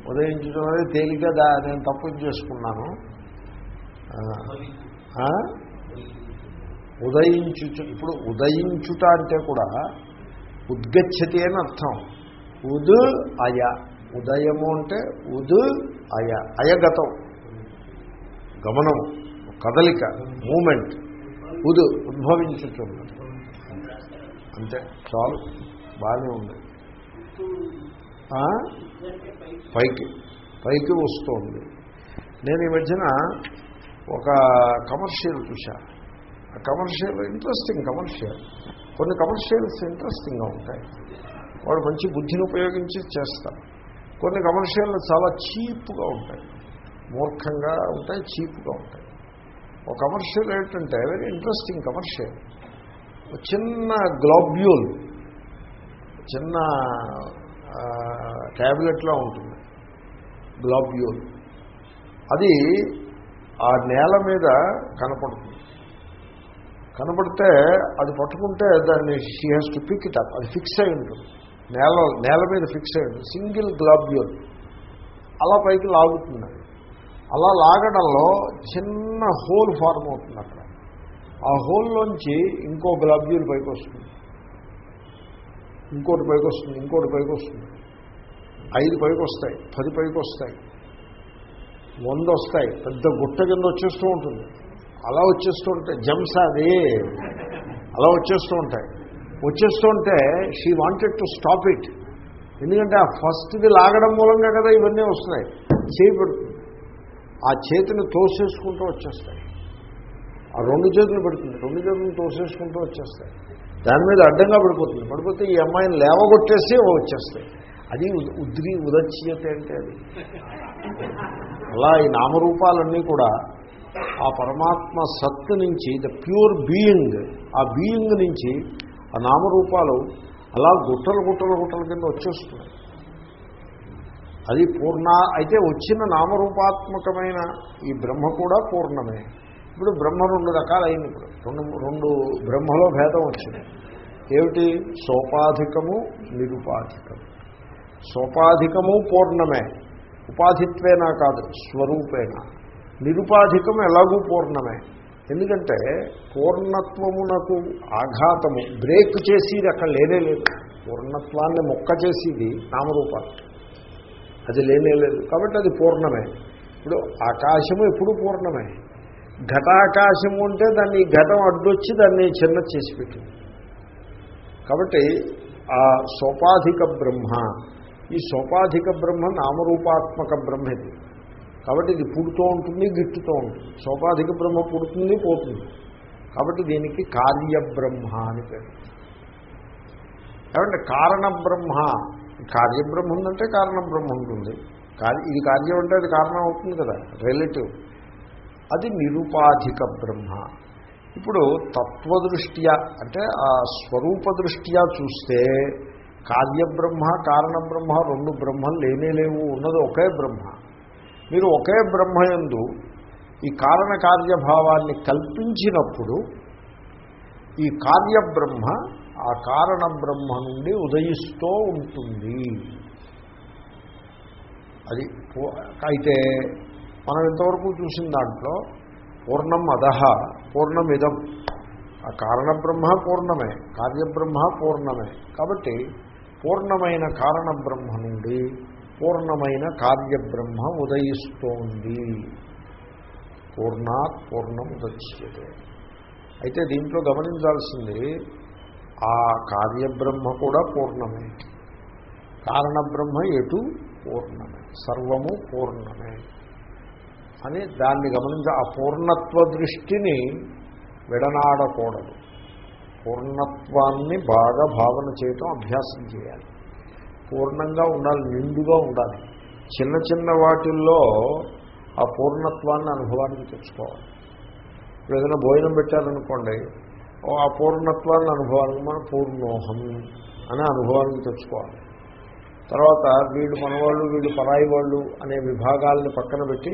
Speaker 1: ఉదయించడం అనేది తేలిక దా నేను తప్పు చేసుకున్నాను. ఆ? ఇప్పుడు ఉదయించుట అంటే కూడా ఉద్గచ్చతి అని అర్థం. ఉద్ అయ. ఉదయము అంటే ఉద్ అయ. అయగతం. గమనం కదలిక మూమెంట్ ఉద్ ఉద్భవించుతున్నది అంతే చాలు బాగానే ఉంది. పైకి పైకి వస్తుంది. నేను ఈ మధ్యన ఒక కమర్షియల్ చూశా. ఆ కమర్షియల్ ఇంట్రెస్టింగ్ కమర్షియల్. కొన్ని కమర్షియల్స్ ఇంట్రెస్టింగ్గా ఉంటాయి. వాడు మంచి బుద్ధిని ఉపయోగించి చేస్తారు. కొన్ని కమర్షియల్ చాలా చీప్గా ఉంటాయి. మూర్ఖంగా ఉంటాయి చీప్గా ఉంటాయి. ఒక కమర్షియల్ ఏంటంటే వెరీ ఇంట్రెస్టింగ్ కమర్షియల్. ఒక చిన్న గ్లోబ్యూల్ చిన్న ట్యాబ్లెట్లో ఉంటుంది. గ్లోబ్యూల్. అది ఆ నేల మీద కనపడుతుంది. కనపడితే అది పట్టుకుంటే దాన్ని she has to pick it up అది ఫిక్స్ అయి ఉంటుంది. నేల నేల మీద ఫిక్స్ అయి ఉంటుంది. Single globule. అలా పైకి లాగుతుంది. అది. అలా లాగడంలో చిన్న హోల్ ఫార్మ్ అవుతుంది అక్కడ. ఆ హోల్లోంచి ఇంకో గ్లాబ్యూల్ పైకి వస్తుంది ఇంకోటి పైకి వస్తుంది ఇంకోటి పైకి వస్తుంది ఐదు పైకి వస్తాయి పది పైకి వస్తాయి వంద వస్తాయి పెద్ద గుట్ట కింద వచ్చేస్తూ ఉంటుంది. అలా వచ్చేస్తూ ఉంటాయి జంప్స్ అది అలా వచ్చేస్తూ ఉంటాయి. వచ్చేస్తూ ఉంటే she wanted to stop it ఎందుకంటే ఆ ఫస్ట్ది లాగడం మూలంగా కదా ఇవన్నీ వస్తున్నాయి. చేయి ఆ చేతిని తోసేసుకుంటూ వచ్చేస్తాయి. ఆ రెండు చేతులు పెడుతుంది రెండు చేతులు తోసేసుకుంటూ వచ్చేస్తాయి. దాని మీద అడ్డంగా పడిపోతుంది. పడిపోతే ఈ అమ్మాయిని లేవగొట్టేసి వచ్చేస్తాయి. అది ఉద్రి ఉదచ్యత అంటే అది. అలా ఈ నామరూపాలన్నీ కూడా ఆ పరమాత్మ సత్తు నుంచి ద ప్యూర్ బీయింగ్ ఆ బీయింగ్ నుంచి ఆ నామరూపాలు అలా గుట్టలు గుట్టలు గుట్టల కింద వచ్చేస్తున్నాయి. అది పూర్ణ అయితే వచ్చిన నామరూపాత్మకమైన ఈ బ్రహ్మ కూడా పూర్ణమే. ఇప్పుడు బ్రహ్మ రెండు రకాలైంది ఇప్పుడు. రెండు రెండు బ్రహ్మలో భేదం వచ్చింది. ఏమిటి? సోపాధికము నిరుపాధికము. సోపాధికము పూర్ణమే. ఉపాధిత్వేనా కాదు స్వరూపేణ నిరుపాధికం ఎలాగూ పూర్ణమే. ఎందుకంటే పూర్ణత్వమునకు ఆఘాతము బ్రేక్ చేసేది అక్కడ లేనే లేదు. పూర్ణత్వాన్ని మొక్క చేసేది నామరూపాలు. అది లేనే లేదు. కాబట్టి అది పూర్ణమే. ఇప్పుడు ఆకాశము ఎప్పుడు పూర్ణమే. ఘటాకాశము అంటే దాన్ని ఘటం అడ్డొచ్చి దాన్ని చిన్న చేసి పెట్టింది. కాబట్టి ఆ సోపాధిక బ్రహ్మ ఈ సోపాధిక బ్రహ్మ నామరూపాత్మక బ్రహ్మ ఇది. కాబట్టి ఇది పుడుతూ ఉంటుంది గిట్టుతూ ఉంటుంది. సోపాధిక బ్రహ్మ పుడుతుంది పోతుంది. కాబట్టి దీనికి కార్యబ్రహ్మ అని పేరు. ఏమంటే కారణబ్రహ్మ కార్యబ్రహ్మ ఉందంటే కారణబ్రహ్మ ఉంటుంది కార్య ఇది కార్యం అంటే అది కారణం అవుతుంది కదా రిలేటివ్ అది నిరుపాధిక బ్రహ్మ. ఇప్పుడు తత్వదృష్ట్యా అంటే ఆ స్వరూప దృష్ట్యా చూస్తే కార్యబ్రహ్మ కారణబ్రహ్మ రెండు బ్రహ్మలు లేనే లేవు ఉన్నది ఒకే బ్రహ్మ. మీరు ఒకే బ్రహ్మయందు ఈ కారణ కార్యభావాన్ని కల్పించినప్పుడు ఈ కార్యబ్రహ్మ ఆ కారణ బ్రహ్మ నుండి ఉదయిస్తూ ఉంటుంది. అది పూ- అయితే మనం ఇంతవరకు చూసిన దాంట్లో పూర్ణం అధహ పూర్ణమిదం ఆ కారణబ్రహ్మ పూర్ణమే కార్యబ్రహ్మ పూర్ణమే. కాబట్టి పూర్ణమైన కారణబ్రహ్మ నుండి పూర్ణమైన కార్యబ్రహ్మ ఉదయిస్తోంది. పూర్ణాత్ పూర్ణం ఉదచ్యతే. అయితే దీంట్లో గమనించాల్సింది ఆ కార్యబ్రహ్మ కూడా పూర్ణమే. కారణబ్రహ్మ ఎటు? పూర్ణమే. సర్వము పూర్ణమే. అని దాన్ని గమనించి ఆ పూర్ణత్వ దృష్టిని విడనాడకూడదు. పూర్ణత్వాన్ని బాగా భావన చేయటం అభ్యాసం చేయాలి. పూర్ణంగా ఉండాలి నిండుగా ఉండాలి. చిన్న చిన్న వాటిల్లో ఆ పూర్ణత్వాన్ని అనుభవానికి తెచ్చుకోవాలి. ఇప్పుడు ఏదైనా భోజనం పెట్టారనుకోండి ఆ పూర్ణత్వాన్ని అనుభవానికి మనం పూర్ణోహం అనే అనుభవానికి తెచ్చుకోవాలి. తర్వాత వీళ్ళు మనవాళ్ళు వీళ్ళు పరాయి వాళ్ళు అనే విభాగాలను పక్కన పెట్టి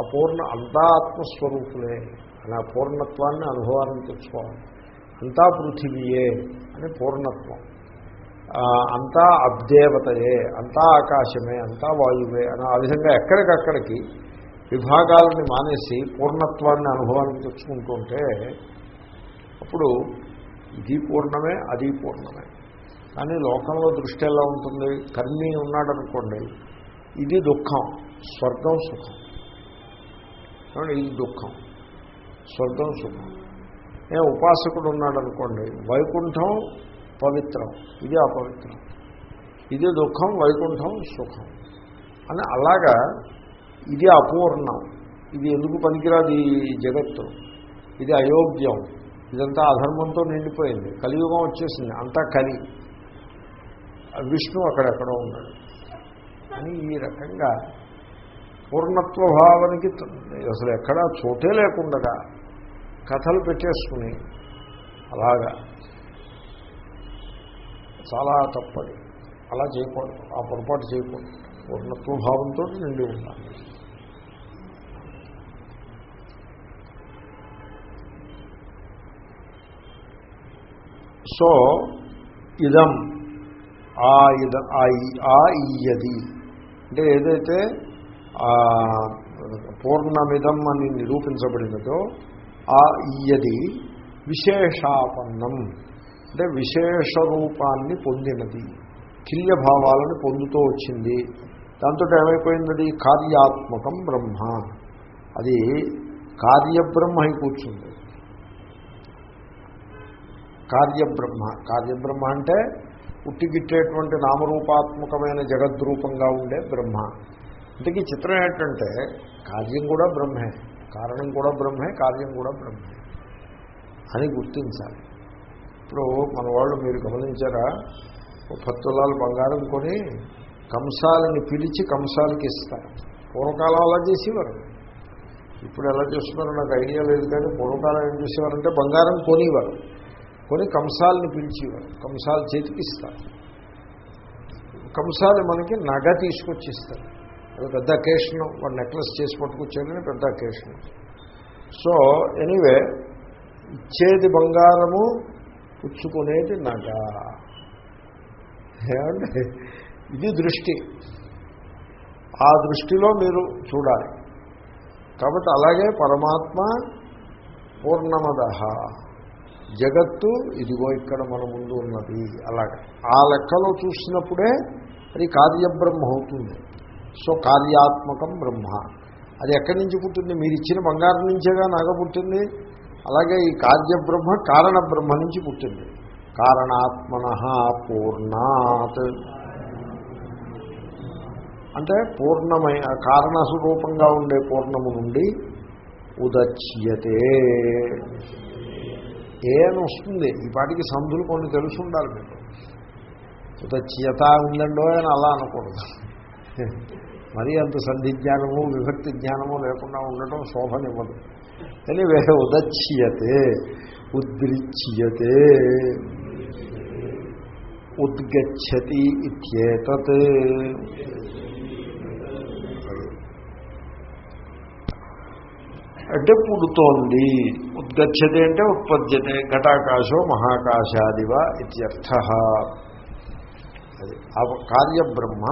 Speaker 1: ఆ పూర్ణ అంతా ఆత్మస్వరూపులే అనే ఆ పూర్ణత్వాన్ని అనుభవానికి తెచ్చుకోవాలి. అంతా పృథివీయే అని పూర్ణత్వం. అంతా అబ్దేవతయే అంతా ఆకాశమే అంతా వాయువే అని ఆ విధంగా ఎక్కడికక్కడికి విభాగాలని మానేసి పూర్ణత్వాన్ని అనుభవానికి తెచ్చుకుంటుంటే ఇప్పుడు ఇది పూర్ణమే అది పూర్ణమే. కానీ లోకంలో దృష్టి ఎలా ఉంటుంది? కర్మి ఉన్నాడనుకోండి ఇది దుఃఖం స్వర్గం సుఖం. ఇది దుఃఖం స్వర్గం సుఖం. ఏ ఉపాసకుడు ఉన్నాడనుకోండి వైకుంఠం పవిత్రం ఇది అపవిత్రం. ఇది దుఃఖం వైకుంఠం సుఖం. అని అలాగా ఇది అపూర్ణం. ఇది ఎందుకు పనికిరాదు ఈ జగత్తు? ఇది అయోగ్యం. ఇదంతా అధర్మంతో నిండిపోయింది. కలియుగం వచ్చేసింది. అంతా కలి. విష్ణు అక్కడెక్కడో ఉన్నాడు. అని ఈ రకంగా పూర్ణత్వ భావానికి అసలు ఎక్కడా చోటే లేకుండా కథలు పెట్టేసుకుని అలాగా చాలా తప్పది. అలా చేయకూడదు. ఆ పొరపాటు చేయకూడదు. పూర్ణత్వ భావంతో నిండి ఉండాలి. సో ఇదం ఆ ఇద ఆ ఆ ఇయ్యది అంటే ఏదైతే పూర్ణమిదం అని నిరూపించబడినదో ఆ ఇయ్యది విశేషాపన్నం. అంటే విశేష రూపాన్ని పొందినది. కిల్యభావాలను పొందుతూ వచ్చింది. దాంతో ఏమైపోయింది కార్యాత్మకం బ్రహ్మ. అది కార్యబ్రహ్మ అయి కూర్చుంది. కార్యబ్రహ్మ. కార్యబ్రహ్మ అంటే ఉట్టిగిట్టేటువంటి నామరూపాత్మకమైన జగద్రూపంగా ఉండే బ్రహ్మ. ఇంతకీ చిత్రం ఏంటంటే కార్యం కూడా బ్రహ్మే. కారణం కూడా బ్రహ్మే కార్యం కూడా బ్రహ్మే అని గుర్తించాలి. ఇప్పుడు మన వాళ్ళు మీరు గమనించారా ఓ పత్తులాలు బంగారం కొని కంసాలని పిలిచి కంసాలకి ఇస్తారు. పూర్వకాలం అలా చేసేవారు. ఇప్పుడు ఎలా చేస్తున్నారో నాకు ఐడియా లేదు కానీ పూర్వకాలం ఏం చేసేవారంటే బంగారం కొనివారు. కొని కంసాలని పిలిచేవారు. కంసాలు చేతికి ఇస్తారు కంసాలు మనకి నగ తీసుకొచ్చి ఇస్తారు అది పెద్ద అకేషన్ వాడు నెక్లెస్ చేసి పట్టుకొచ్చేదని పెద్ద అకేషన్. సో ఎనీవే ఇచ్చేది బంగారము పుచ్చుకునేది నగ. ఏమండి? ఇది దృష్టి. ఆ దృష్టిలో మీరు చూడాలి. కాబట్టి అలాగే పరమాత్మ పూర్ణమద. జగత్తు ఇదిగో ఇక్కడ మన ముందు ఉన్నది అలాగే. ఆ లెక్కలో చూసినప్పుడే అది కార్యబ్రహ్మ అవుతుంది. సో కార్యాత్మకం బ్రహ్మ. అది ఎక్కడి నుంచి పుట్టింది? మీరు ఇచ్చిన బంగారం నుంచేగా నగ పుట్టింది? అలాగే ఈ కార్యబ్రహ్మ కారణ బ్రహ్మ నుంచి పుట్టింది. కారణాత్మన పూర్ణాత్. అంటే పూర్ణమై కారణ స్వరూపంగా ఉండే పూర్ణము నుండి ఉదచ్యతే. ఏ అని వస్తుంది? ఈ పాటికి సంధులు కొన్ని తెలుసు ఉండాలి మీకు ఉదచ్యత ఉందండో అని అలా అనకూడదు. మరీ అంత సంధి జ్ఞానము విభక్తి జ్ఞానము లేకుండా ఉండటం శోభనివ్వదు. వేహ ఉదచ్యతే ఉద్రిచ్యతే ఉద్గచ్చతి ఇత్యేతత్. అంటే పుడుతోంది ఉద్గచ్చతే అంటే ఉత్పద్యతే ఘటాకాశో మహాకాశాదివ ఇత్యర్థ. అది ఆ కార్యబ్రహ్మ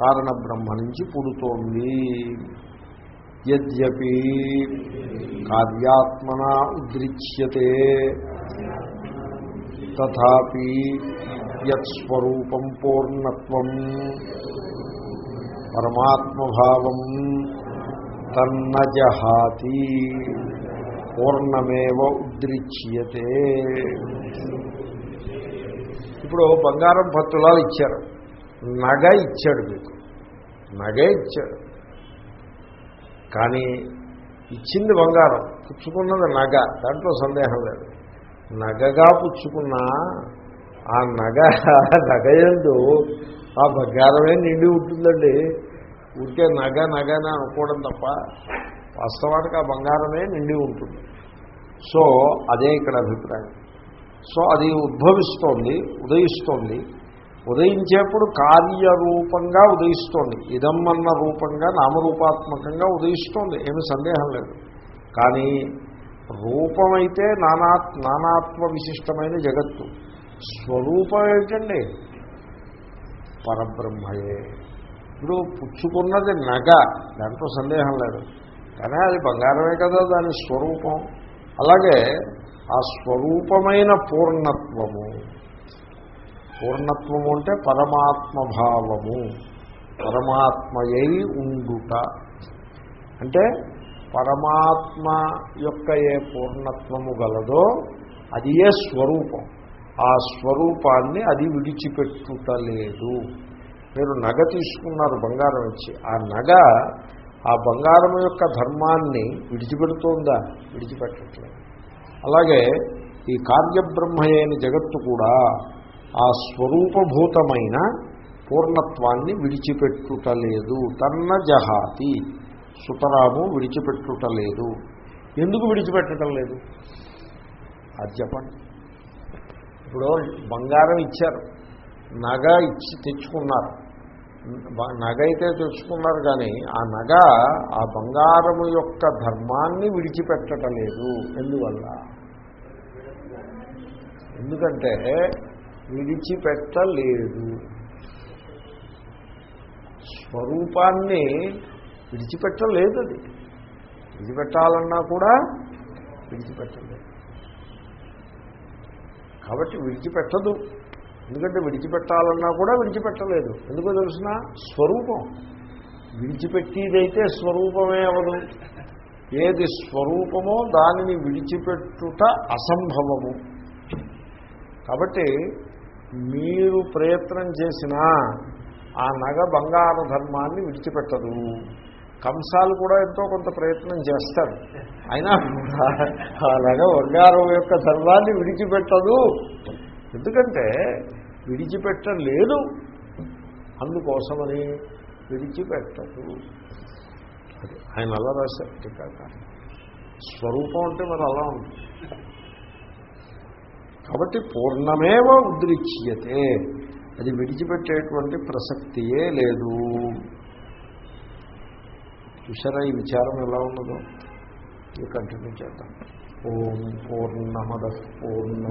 Speaker 1: కారణబ్రహ్మ నుంచి పుడుతోంది. యద్యపి కార్యాత్మన ఉద్రిచ్యతే. తథాపి యత్స్వరూపం పూర్ణత్వం పరమాత్మభావం తన్నజహాతి పూర్ణమేవ ఉద్రిచ్యతే. ఇప్పుడు బంగారం పత్తులాలు ఇచ్చారు. నగ ఇచ్చాడు మీకు. నగే ఇచ్చాడు. కానీ ఇచ్చింది బంగారం. పుచ్చుకున్నది నగ. దాంట్లో సందేహం లేదు. నగగా పుచ్చుకున్న ఆ నగ నగయందు ఆ బంగారమే నిండి ఉంటుందండి. ఊరికే నగ నగని అనుకోవడం తప్ప వాస్తవానికి ఆ బంగారమే నిండి ఉంటుంది. సో అదే ఇక్కడ అభిప్రాయం. సో అది ఉద్భవిస్తోంది ఉదయిస్తోంది. ఉదయించేప్పుడు కార్యరూపంగా ఉదయిస్తోంది. ఇదమ్మన్న రూపంగా నామరూపాత్మకంగా ఉదయిస్తోంది. ఏమి సందేహం లేదు. కానీ రూపమైతే నానా నానాత్మ విశిష్టమైన జగత్తు. స్వరూపం ఏంటండి పరబ్రహ్మయే. ఇప్పుడు పుచ్చుకున్నది నగ దాంట్లో సందేహం లేదు. కానీ అది బంగారమే కదా దాని స్వరూపం. అలాగే ఆ స్వరూపమైన పూర్ణత్వము పూర్ణత్వము అంటే పరమాత్మభావము పరమాత్మయై ఉండుట. అంటే పరమాత్మ యొక్క ఏ పూర్ణత్వము గలదో అది ఏ స్వరూపం. ఆ స్వరూపాన్ని అది విడిచిపెట్టుటలేదు మీరు నగ తీసుకున్నారు బంగారం ఇచ్చి. ఆ నగ ఆ బంగారం యొక్క ధర్మాన్ని విడిచిపెడుతోందా? విడిచిపెట్టట్లేదు. అలాగే ఈ కార్యబ్రహ్మయైన జగత్తు కూడా ఆ స్వరూపభూతమైన పూర్ణత్వాన్ని విడిచిపెట్టుటలేదు. తన్న జహాతి సుతరాము విడిచిపెట్టుటలేదు. ఎందుకు విడిచిపెట్టడం లేదు? అది చెప్పండి. ఇప్పుడు బంగారం ఇచ్చారు. నగ ఇచ్చి తెచ్చుకున్నారు. నగ అయితే తెలుసుకున్నారు కానీ ఆ నగ ఆ బంగారము యొక్క ధర్మాన్ని విడిచిపెట్టటలేదు. ఎందువల్ల? ఎందుకంటే విడిచిపెట్టలేదు. స్వరూపాన్ని విడిచిపెట్టలేదు అది విడిచిపెట్టాలన్నా కూడా విడిచిపెట్టలేదు. కాబట్టి విడిచిపెట్టదు. ఎందుకంటే విడిచిపెట్టాలన్నా కూడా విడిచిపెట్టలేదు. ఎందుకో తెలిసిన? స్వరూపం. విడిచిపెట్టేదైతే స్వరూపమే అవదు. ఏది స్వరూపమో దానిని విడిచిపెట్టుట అసంభవము. కాబట్టి మీరు ప్రయత్నం చేసినా ఆ నగ బంగార ధర్మాన్ని విడిచిపెట్టదు. కంసాలు కూడా ఎంతో కొంత ప్రయత్నం చేస్తారు. అయినా ఆ నగ బంగారం యొక్క ధర్మాన్ని విడిచిపెట్టదు. ఎందుకంటే విడిచిపెట్టలేదు అందుకోసమని విడిచిపెట్టదు. అది ఆయన అలా రాశారు టీకాకారం స్వరూపం అంటే మరి అలా ఉంటుంది కాబట్టి పూర్ణమేవ ఉద్రిచ్యతే. అది విడిచిపెట్టేటువంటి ప్రసక్తియే లేదు. చూసారా ఈ విచారం ఎలా ఉన్నదో? ఇది కంటిన్యూ చేద్దాం. ఓం పూర్ణమద పూర్ణ